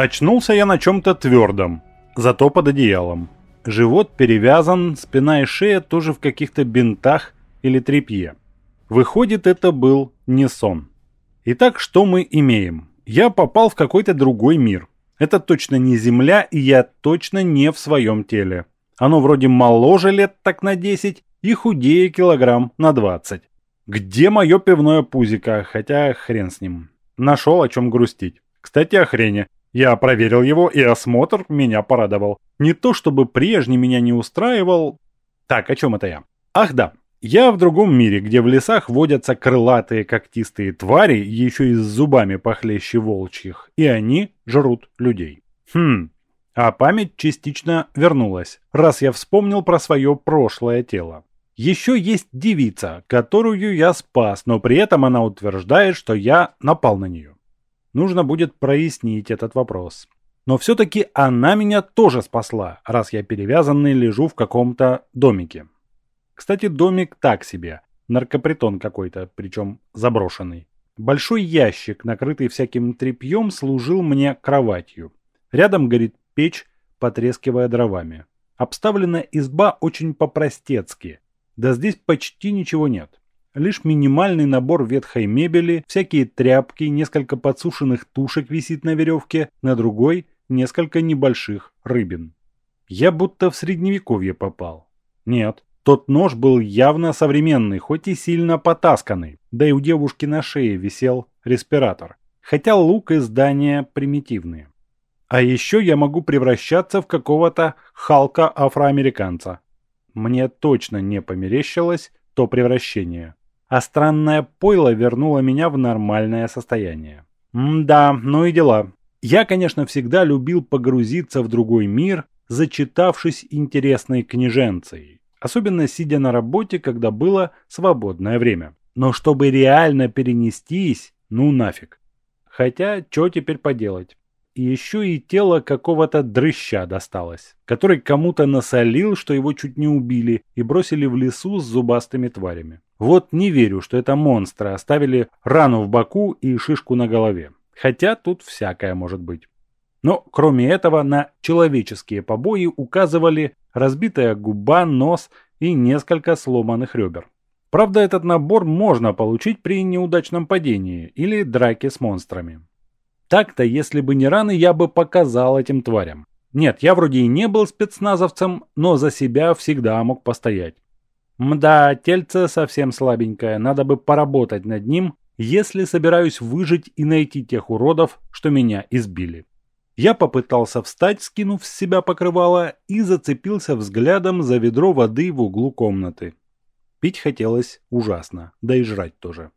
Очнулся я на чем-то твердом, зато под одеялом. Живот перевязан, спина и шея тоже в каких-то бинтах или тряпье. Выходит, это был не сон. Итак, что мы имеем? Я попал в какой-то другой мир. Это точно не Земля, и я точно не в своем теле. Оно вроде моложе лет так на 10 и худее килограмм на 20. Где мое пивное пузико? Хотя хрен с ним. Нашел о чем грустить. Кстати, о хрене. Я проверил его, и осмотр меня порадовал. Не то чтобы прежний меня не устраивал... Так, о чем это я? Ах да, я в другом мире, где в лесах водятся крылатые когтистые твари, еще и с зубами похлеще волчьих, и они жрут людей. Хм, а память частично вернулась, раз я вспомнил про свое прошлое тело. Еще есть девица, которую я спас, но при этом она утверждает, что я напал на нее. Нужно будет прояснить этот вопрос. Но все-таки она меня тоже спасла, раз я перевязанный лежу в каком-то домике. Кстати, домик так себе. Наркопритон какой-то, причем заброшенный. Большой ящик, накрытый всяким тряпьем, служил мне кроватью. Рядом горит печь, потрескивая дровами. Обставлена изба очень по-простецки. Да здесь почти ничего нет. Лишь минимальный набор ветхой мебели, всякие тряпки, несколько подсушенных тушек висит на веревке, на другой несколько небольших рыбин. Я будто в средневековье попал. Нет, тот нож был явно современный, хоть и сильно потасканный, да и у девушки на шее висел респиратор. Хотя лук и здания примитивные. А еще я могу превращаться в какого-то Халка-афроамериканца. Мне точно не померещилось то превращение а странное пойло вернуло меня в нормальное состояние. М-да, ну и дела. Я, конечно, всегда любил погрузиться в другой мир, зачитавшись интересной книженцией. Особенно сидя на работе, когда было свободное время. Но чтобы реально перенестись, ну нафиг. Хотя, что теперь поделать? И еще и тело какого-то дрыща досталось, который кому-то насолил, что его чуть не убили и бросили в лесу с зубастыми тварями. Вот не верю, что это монстры оставили рану в боку и шишку на голове. Хотя тут всякое может быть. Но кроме этого на человеческие побои указывали разбитая губа, нос и несколько сломанных ребер. Правда, этот набор можно получить при неудачном падении или драке с монстрами. Так-то, если бы не раны, я бы показал этим тварям. Нет, я вроде и не был спецназовцем, но за себя всегда мог постоять. Мда, тельце совсем слабенькое, надо бы поработать над ним, если собираюсь выжить и найти тех уродов, что меня избили. Я попытался встать, скинув с себя покрывало, и зацепился взглядом за ведро воды в углу комнаты. Пить хотелось ужасно, да и жрать тоже.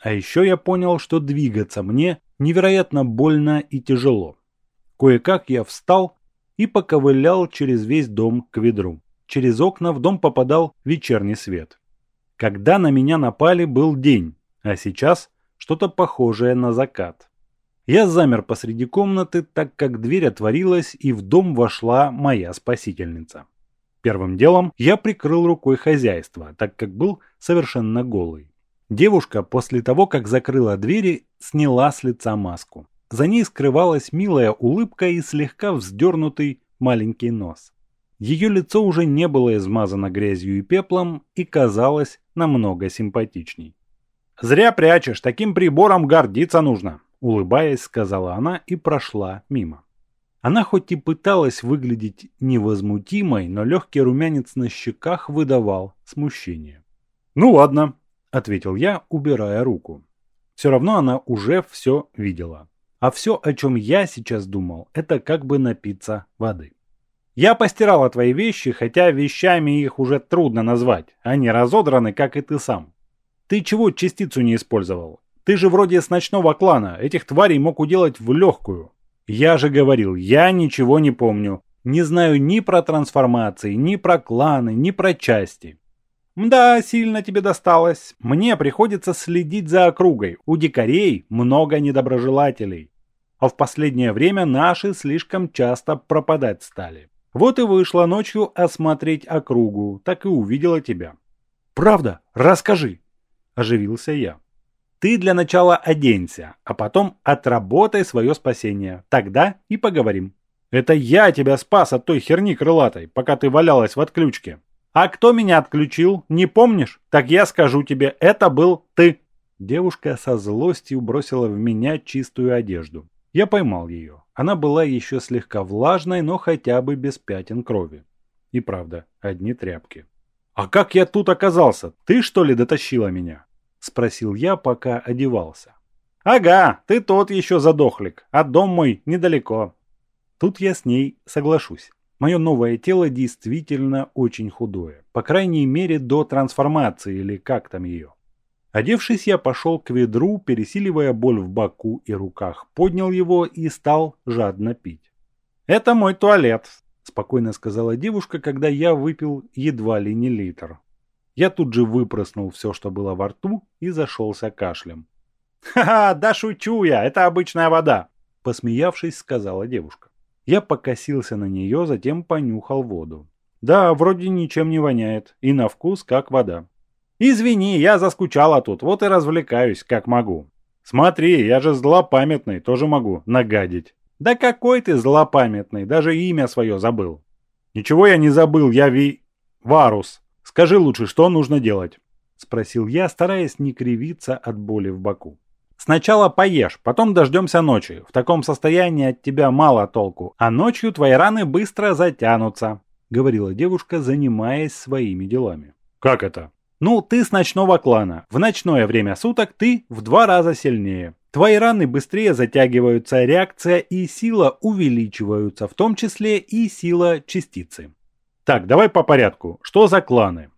А еще я понял, что двигаться мне невероятно больно и тяжело. Кое-как я встал и поковылял через весь дом к ведру. Через окна в дом попадал вечерний свет. Когда на меня напали, был день, а сейчас что-то похожее на закат. Я замер посреди комнаты, так как дверь отворилась, и в дом вошла моя спасительница. Первым делом я прикрыл рукой хозяйство, так как был совершенно голый. Девушка после того, как закрыла двери, сняла с лица маску. За ней скрывалась милая улыбка и слегка вздернутый маленький нос. Ее лицо уже не было измазано грязью и пеплом и казалось намного симпатичней. «Зря прячешь, таким прибором гордиться нужно», – улыбаясь, сказала она и прошла мимо. Она хоть и пыталась выглядеть невозмутимой, но легкий румянец на щеках выдавал смущение. «Ну ладно», – ответил я, убирая руку. Все равно она уже все видела. А все, о чем я сейчас думал, это как бы напиться воды. Я постирала твои вещи, хотя вещами их уже трудно назвать. Они разодраны, как и ты сам. Ты чего частицу не использовал? Ты же вроде с ночного клана. Этих тварей мог уделать в легкую. Я же говорил, я ничего не помню. Не знаю ни про трансформации, ни про кланы, ни про части. Да, сильно тебе досталось. Мне приходится следить за округой. У дикарей много недоброжелателей. А в последнее время наши слишком часто пропадать стали. Вот и вышла ночью осмотреть округу, так и увидела тебя. Правда? Расскажи. Оживился я. Ты для начала оденься, а потом отработай свое спасение. Тогда и поговорим. Это я тебя спас от той херни крылатой, пока ты валялась в отключке. А кто меня отключил, не помнишь? Так я скажу тебе, это был ты. Девушка со злостью бросила в меня чистую одежду. Я поймал ее. Она была еще слегка влажной, но хотя бы без пятен крови. И правда, одни тряпки. «А как я тут оказался? Ты что ли дотащила меня?» Спросил я, пока одевался. «Ага, ты тот еще задохлик, а дом мой недалеко». Тут я с ней соглашусь. Мое новое тело действительно очень худое. По крайней мере, до трансформации или как там ее. Одевшись, я пошел к ведру, пересиливая боль в боку и руках, поднял его и стал жадно пить. «Это мой туалет», – спокойно сказала девушка, когда я выпил едва ли не литр. Я тут же выпроснул все, что было во рту, и зашелся кашлем. «Ха-ха, да шучу я, это обычная вода», – посмеявшись, сказала девушка. Я покосился на нее, затем понюхал воду. Да, вроде ничем не воняет, и на вкус как вода. Извини, я заскучала тут, вот и развлекаюсь, как могу. Смотри, я же злопамятный, тоже могу нагадить. Да какой ты злопамятный, даже имя свое забыл. Ничего я не забыл, я Ви... Варус. Скажи лучше, что нужно делать? Спросил я, стараясь не кривиться от боли в боку. Сначала поешь, потом дождемся ночи. В таком состоянии от тебя мало толку, а ночью твои раны быстро затянутся», — говорила девушка, занимаясь своими делами. «Как это?» «Ну, ты с ночного клана. В ночное время суток ты в два раза сильнее. Твои раны быстрее затягиваются, реакция и сила увеличиваются, в том числе и сила частицы». «Так, давай по порядку. Что за кланы?»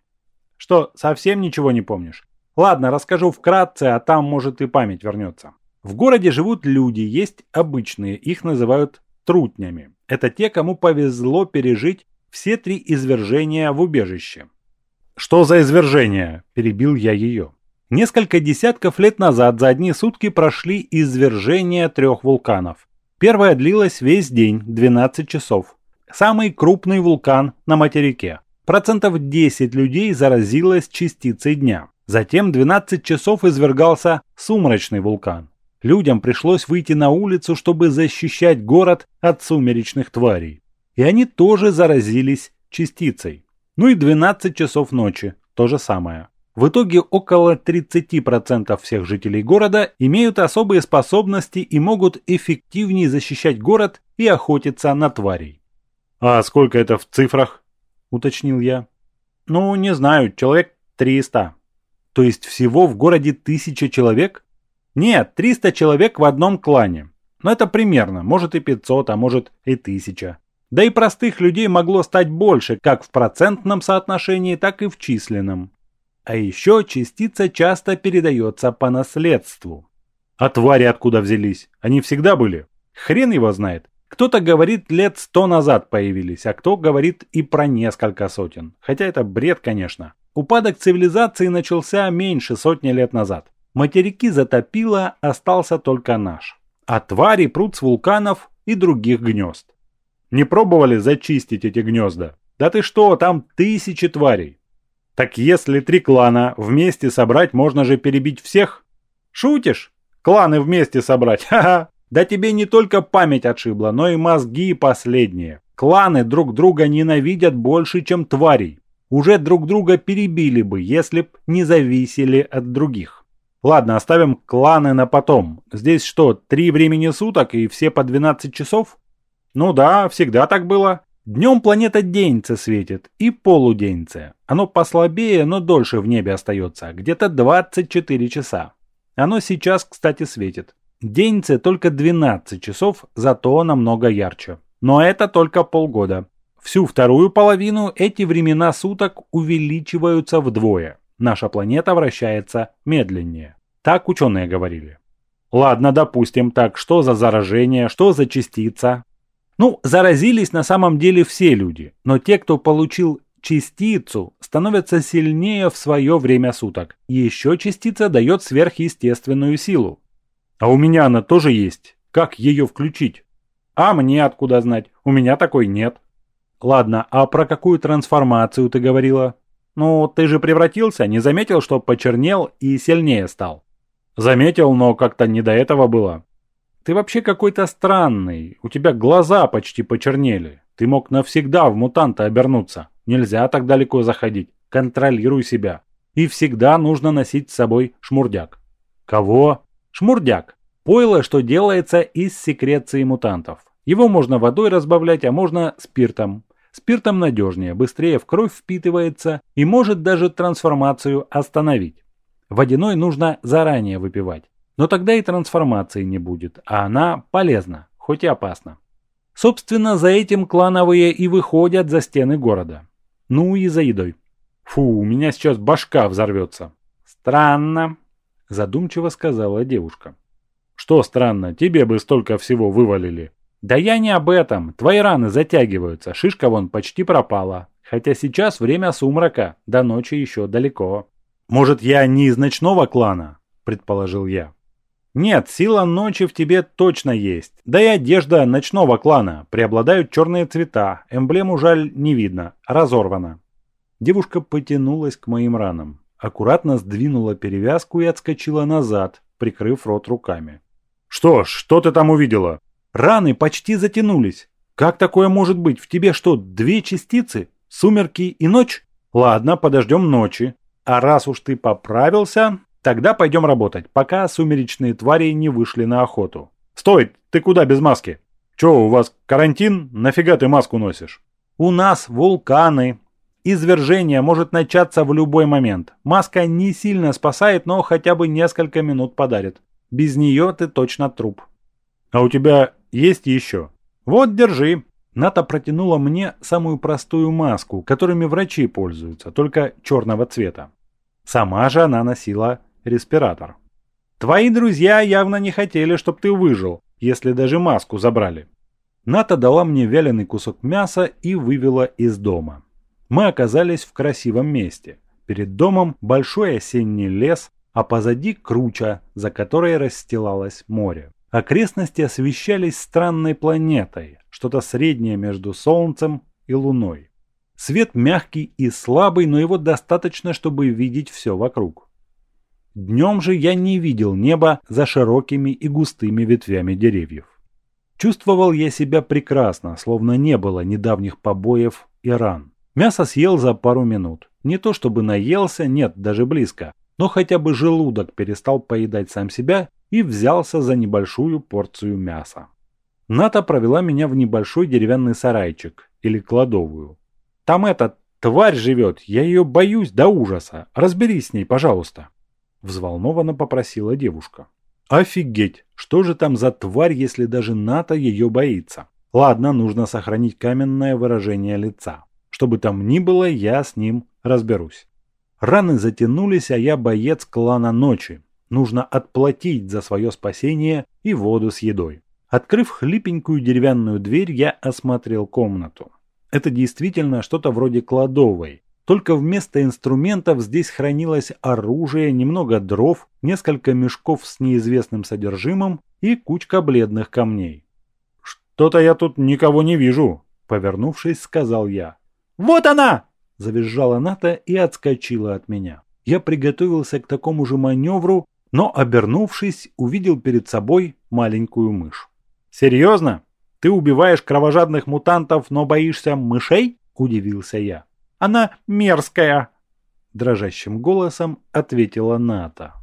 «Что, совсем ничего не помнишь?» Ладно, расскажу вкратце, а там, может, и память вернется. В городе живут люди, есть обычные, их называют трутнями. Это те, кому повезло пережить все три извержения в убежище. «Что за извержения?» – перебил я ее. Несколько десятков лет назад за одни сутки прошли извержения трех вулканов. Первое длилось весь день, 12 часов. Самый крупный вулкан на материке. Процентов 10 людей заразилось частицей дня. Затем 12 часов извергался сумрачный вулкан. Людям пришлось выйти на улицу, чтобы защищать город от сумеречных тварей. И они тоже заразились частицей. Ну и 12 часов ночи, то же самое. В итоге около 30% всех жителей города имеют особые способности и могут эффективнее защищать город и охотиться на тварей. «А сколько это в цифрах?» – уточнил я. «Ну, не знаю, человек 300. То есть всего в городе тысяча человек? Нет, 300 человек в одном клане. Но это примерно, может и 500, а может и 1000. Да и простых людей могло стать больше, как в процентном соотношении, так и в численном. А еще частица часто передается по наследству. А твари откуда взялись? Они всегда были? Хрен его знает. Кто-то говорит, лет сто назад появились, а кто говорит и про несколько сотен. Хотя это бред, конечно. Упадок цивилизации начался меньше сотни лет назад. Материки затопило, остался только наш. А твари прут с вулканов и других гнезд. Не пробовали зачистить эти гнезда? Да ты что, там тысячи тварей. Так если три клана вместе собрать, можно же перебить всех? Шутишь? Кланы вместе собрать? Ха-ха. Да тебе не только память отшибла, но и мозги последние. Кланы друг друга ненавидят больше, чем тварей уже друг друга перебили бы, если б не зависели от других. Ладно, оставим кланы на потом. Здесь что, три времени суток и все по 12 часов? Ну да, всегда так было. Днем планета деньце светит и полуденьце. Оно послабее, но дольше в небе остается, где-то 24 часа. Оно сейчас, кстати, светит. Деньце только 12 часов, зато намного ярче. Но это только полгода. Всю вторую половину эти времена суток увеличиваются вдвое. Наша планета вращается медленнее. Так ученые говорили. Ладно, допустим, так что за заражение, что за частица? Ну, заразились на самом деле все люди, но те, кто получил частицу, становятся сильнее в свое время суток. Еще частица дает сверхъестественную силу. А у меня она тоже есть. Как ее включить? А мне откуда знать? У меня такой нет. Ладно, а про какую трансформацию ты говорила? Ну, ты же превратился, не заметил, что почернел и сильнее стал? Заметил, но как-то не до этого было. Ты вообще какой-то странный. У тебя глаза почти почернели. Ты мог навсегда в мутанта обернуться. Нельзя так далеко заходить. Контролируй себя. И всегда нужно носить с собой шмурдяк. Кого? Шмурдяк. Пойло, что делается из секреции мутантов. Его можно водой разбавлять, а можно спиртом. Спиртом надежнее, быстрее в кровь впитывается и может даже трансформацию остановить. Водяной нужно заранее выпивать. Но тогда и трансформации не будет, а она полезна, хоть и опасна. Собственно, за этим клановые и выходят за стены города. Ну и за едой. Фу, у меня сейчас башка взорвется. Странно, задумчиво сказала девушка. Что странно, тебе бы столько всего вывалили. Да я не об этом. Твои раны затягиваются, шишка вон почти пропала. Хотя сейчас время сумрака, до ночи еще далеко. Может, я не из ночного клана? Предположил я. Нет, сила ночи в тебе точно есть. Да и одежда ночного клана. Преобладают черные цвета. Эмблему жаль не видно. Разорвана. Девушка потянулась к моим ранам. Аккуратно сдвинула перевязку и отскочила назад, прикрыв рот руками. «Что, что ты там увидела?» Раны почти затянулись. Как такое может быть? В тебе что, две частицы? Сумерки и ночь? Ладно, подождем ночи. А раз уж ты поправился, тогда пойдем работать, пока сумеречные твари не вышли на охоту. Стой, ты куда без маски? Че, у вас карантин? Нафига ты маску носишь? У нас вулканы. Извержение может начаться в любой момент. Маска не сильно спасает, но хотя бы несколько минут подарит. Без нее ты точно труп. А у тебя есть еще. Вот, держи. Ната протянула мне самую простую маску, которыми врачи пользуются, только черного цвета. Сама же она носила респиратор. Твои друзья явно не хотели, чтобы ты выжил, если даже маску забрали. Ната дала мне вяленый кусок мяса и вывела из дома. Мы оказались в красивом месте. Перед домом большой осенний лес, а позади круча, за которой расстилалось море. Окрестности освещались странной планетой, что-то среднее между Солнцем и Луной. Свет мягкий и слабый, но его достаточно, чтобы видеть все вокруг. Днем же я не видел неба за широкими и густыми ветвями деревьев. Чувствовал я себя прекрасно, словно не было недавних побоев и ран. Мясо съел за пару минут. Не то чтобы наелся, нет, даже близко. Но хотя бы желудок перестал поедать сам себя и взялся за небольшую порцию мяса. Ната провела меня в небольшой деревянный сарайчик или кладовую. Там эта тварь живет, я ее боюсь до ужаса. Разберись с ней, пожалуйста. Взволнованно попросила девушка. Офигеть, что же там за тварь, если даже Ната ее боится? Ладно, нужно сохранить каменное выражение лица. Чтобы там ни было, я с ним разберусь. Раны затянулись, а я боец клана ночи, Нужно отплатить за свое спасение и воду с едой. Открыв хлипенькую деревянную дверь, я осмотрел комнату. Это действительно что-то вроде кладовой. Только вместо инструментов здесь хранилось оружие, немного дров, несколько мешков с неизвестным содержимым и кучка бледных камней. «Что-то я тут никого не вижу», — повернувшись, сказал я. «Вот она!» — завизжала Ната и отскочила от меня. Я приготовился к такому же маневру, но, обернувшись, увидел перед собой маленькую мышь. «Серьезно? Ты убиваешь кровожадных мутантов, но боишься мышей?» – удивился я. «Она мерзкая!» – дрожащим голосом ответила Ната.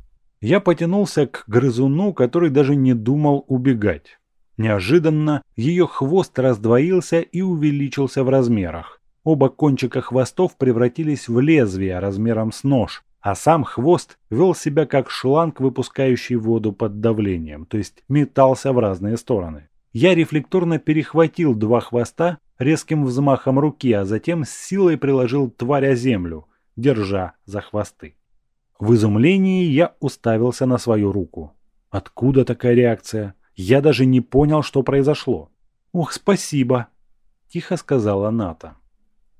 Я потянулся к грызуну, который даже не думал убегать. Неожиданно ее хвост раздвоился и увеличился в размерах. Оба кончика хвостов превратились в лезвия размером с нож, а сам хвост вел себя как шланг, выпускающий воду под давлением, то есть метался в разные стороны. Я рефлекторно перехватил два хвоста резким взмахом руки, а затем с силой приложил тварь о землю, держа за хвосты. В изумлении я уставился на свою руку. Откуда такая реакция? Я даже не понял, что произошло. «Ох, спасибо!» – тихо сказала Ната.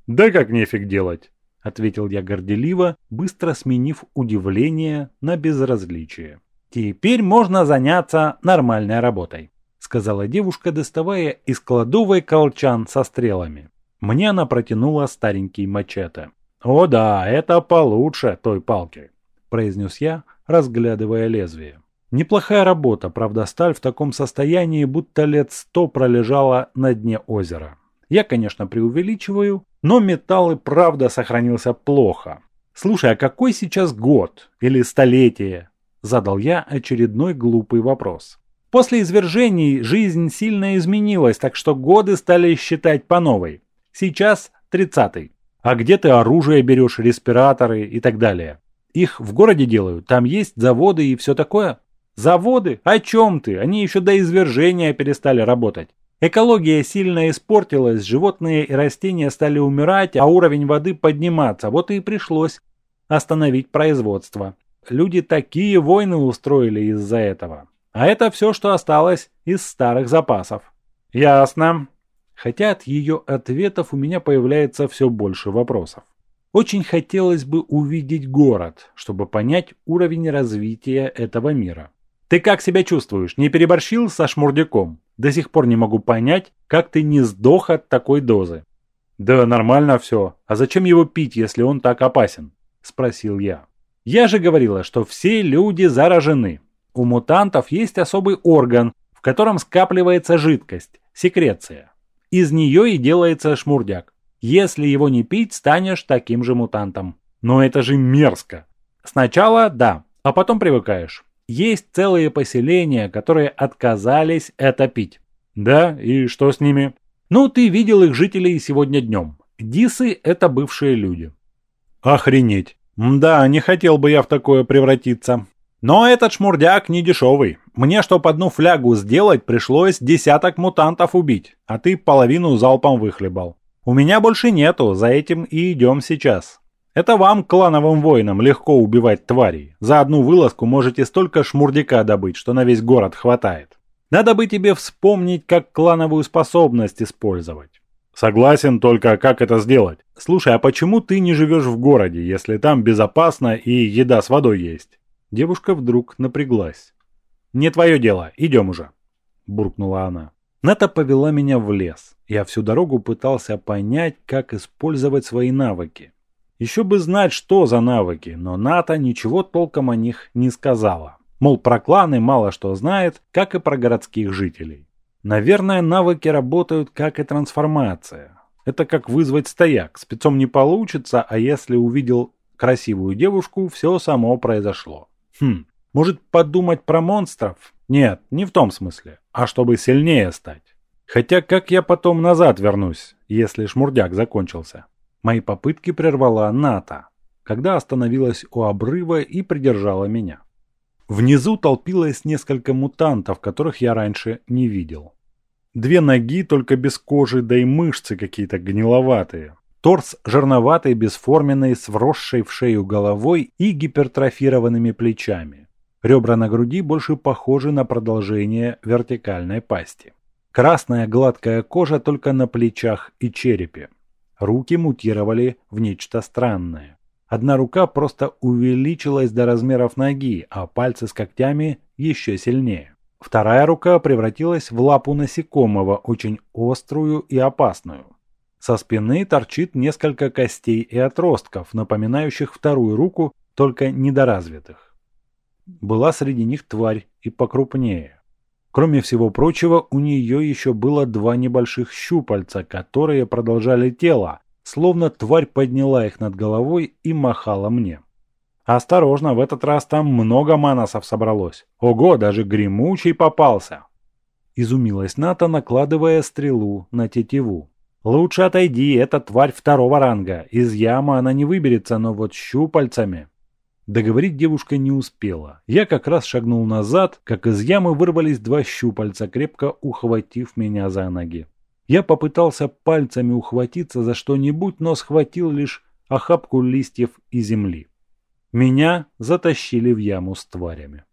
«Да как нефиг делать!» – ответил я горделиво, быстро сменив удивление на безразличие. Теперь можно заняться нормальной работой, сказала девушка, доставая из кладовой колчан со стрелами. Мне она протянула старенький мачете. «О да, это получше той палки», – произнес я, разглядывая лезвие. Неплохая работа, правда сталь в таком состоянии, будто лет сто пролежала на дне озера. Я, конечно, преувеличиваю, но металл и правда сохранился плохо. «Слушай, а какой сейчас год или столетие?» Задал я очередной глупый вопрос. После извержений жизнь сильно изменилась, так что годы стали считать по новой. Сейчас тридцатый. А где ты оружие берешь, респираторы и так далее? Их в городе делают, там есть заводы и все такое? Заводы? О чем ты? Они еще до извержения перестали работать. Экология сильно испортилась, животные и растения стали умирать, а уровень воды подниматься. Вот и пришлось остановить производство. Люди такие войны устроили из-за этого. А это все, что осталось из старых запасов. Ясно. Хотя от ее ответов у меня появляется все больше вопросов. Очень хотелось бы увидеть город, чтобы понять уровень развития этого мира. Ты как себя чувствуешь? Не переборщил со шмурдяком? До сих пор не могу понять, как ты не сдох от такой дозы. Да нормально все. А зачем его пить, если он так опасен? Спросил я. Я же говорила, что все люди заражены. У мутантов есть особый орган, в котором скапливается жидкость, секреция. Из нее и делается шмурдяк. Если его не пить, станешь таким же мутантом. Но это же мерзко. Сначала да, а потом привыкаешь. Есть целые поселения, которые отказались это пить. Да, и что с ними? Ну, ты видел их жителей сегодня днем. Дисы – это бывшие люди. Охренеть. Да, не хотел бы я в такое превратиться. Но этот шмурдяк не дешевый. Мне, чтоб одну флягу сделать, пришлось десяток мутантов убить, а ты половину залпом выхлебал. У меня больше нету, за этим и идем сейчас. Это вам, клановым воинам, легко убивать тварей. За одну вылазку можете столько шмурдяка добыть, что на весь город хватает. Надо бы тебе вспомнить, как клановую способность использовать. Согласен, только как это сделать? Слушай, а почему ты не живешь в городе, если там безопасно и еда с водой есть? Девушка вдруг напряглась. «Не твое дело, идем уже», – буркнула она. Ната повела меня в лес. Я всю дорогу пытался понять, как использовать свои навыки. Еще бы знать, что за навыки, но Ната ничего толком о них не сказала. Мол, про кланы мало что знает, как и про городских жителей. Наверное, навыки работают как и трансформация. Это как вызвать стояк. Спецом не получится, а если увидел красивую девушку, все само произошло. Хм, может подумать про монстров? Нет, не в том смысле, а чтобы сильнее стать. Хотя как я потом назад вернусь, если шмурдяк закончился? Мои попытки прервала Ната, когда остановилась у обрыва и придержала меня. Внизу толпилось несколько мутантов, которых я раньше не видел. Две ноги только без кожи, да и мышцы какие-то гниловатые. Торс жирноватый, бесформенный, с вросшей в шею головой и гипертрофированными плечами. Ребра на груди больше похожи на продолжение вертикальной пасти. Красная гладкая кожа только на плечах и черепе. Руки мутировали в нечто странное. Одна рука просто увеличилась до размеров ноги, а пальцы с когтями еще сильнее. Вторая рука превратилась в лапу насекомого, очень острую и опасную. Со спины торчит несколько костей и отростков, напоминающих вторую руку, только недоразвитых. Была среди них тварь и покрупнее. Кроме всего прочего, у нее еще было два небольших щупальца, которые продолжали тело, словно тварь подняла их над головой и махала мне. Осторожно, в этот раз там много манасов собралось. Ого, даже гремучий попался. Изумилась Ната, накладывая стрелу на тетиву. Лучше отойди, это тварь второго ранга. Из ямы она не выберется, но вот щупальцами... Договорить девушка не успела. Я как раз шагнул назад, как из ямы вырвались два щупальца, крепко ухватив меня за ноги. Я попытался пальцами ухватиться за что-нибудь, но схватил лишь охапку листьев и земли. Меня затащили в яму с тварями.